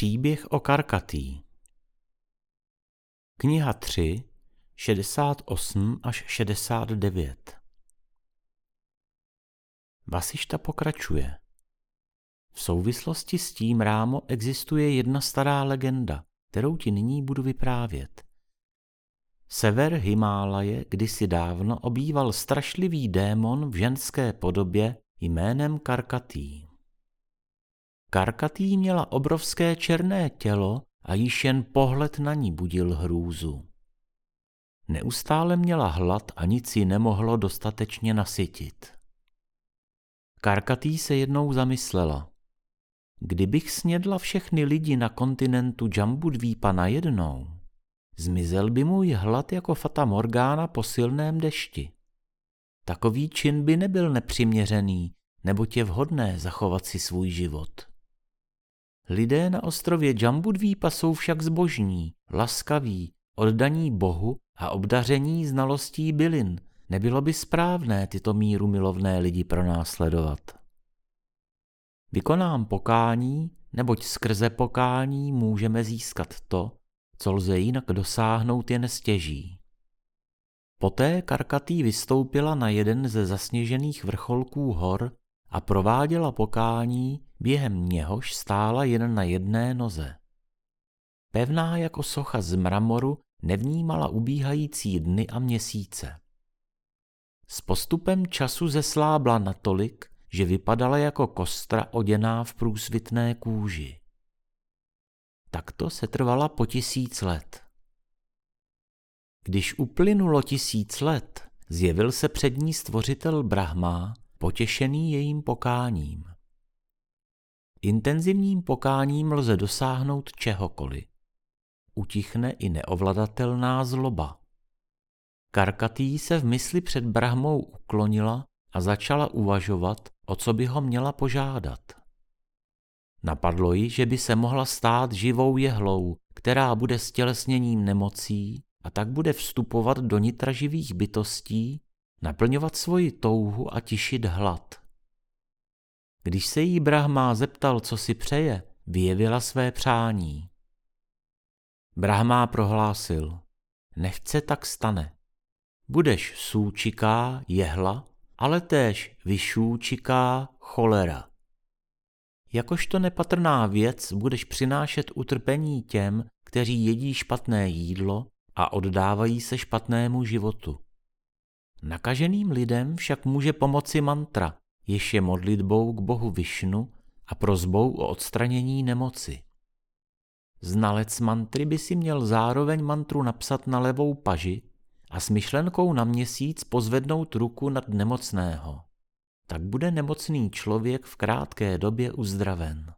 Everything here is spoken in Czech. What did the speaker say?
Příběh o Karkatý Kniha 3, 68 až 69 Vasišta pokračuje. V souvislosti s tím, Rámo, existuje jedna stará legenda, kterou ti nyní budu vyprávět. Sever Himálaje kdysi dávno obýval strašlivý démon v ženské podobě jménem Karkatý. Karkatý měla obrovské černé tělo a již jen pohled na ní budil hrůzu. Neustále měla hlad a nic ji nemohlo dostatečně nasytit. Karkatý se jednou zamyslela. Kdybych snědla všechny lidi na kontinentu Jambudvípa najednou, zmizel by můj hlad jako Fata Morgana po silném dešti. Takový čin by nebyl nepřiměřený, nebo tě vhodné zachovat si svůj život. Lidé na ostrově Jambudvípa jsou však zbožní, laskaví, oddaní Bohu a obdaření znalostí bylin. Nebylo by správné tyto míru milovné lidi pronásledovat. Vykonám pokání, neboť skrze pokání můžeme získat to, co lze jinak dosáhnout jen stěží. Poté Karkatý vystoupila na jeden ze zasněžených vrcholků hor a prováděla pokání, během něhož stála jen na jedné noze. Pevná jako socha z mramoru nevnímala ubíhající dny a měsíce. S postupem času zeslábla natolik, že vypadala jako kostra oděná v průsvitné kůži. Takto se trvala po tisíc let. Když uplynulo tisíc let, zjevil se před ní stvořitel Brahma potěšený jejím pokáním. Intenzivním pokáním lze dosáhnout čehokoliv. Utichne i neovladatelná zloba. Karkatý se v mysli před Brahmou uklonila a začala uvažovat, o co by ho měla požádat. Napadlo ji, že by se mohla stát živou jehlou, která bude stělesněním nemocí a tak bude vstupovat do nitra živých bytostí naplňovat svoji touhu a tišit hlad. Když se jí Brahma zeptal, co si přeje, vyjevila své přání. Brahma prohlásil, nechce tak stane. Budeš súčiká, jehla, ale též vyšůčiká cholera. Jakožto nepatrná věc budeš přinášet utrpení těm, kteří jedí špatné jídlo a oddávají se špatnému životu. Nakaženým lidem však může pomoci mantra, jež je modlitbou k bohu Višnu a prozbou o odstranění nemoci. Znalec mantry by si měl zároveň mantru napsat na levou paži a s myšlenkou na měsíc pozvednout ruku nad nemocného. Tak bude nemocný člověk v krátké době uzdraven.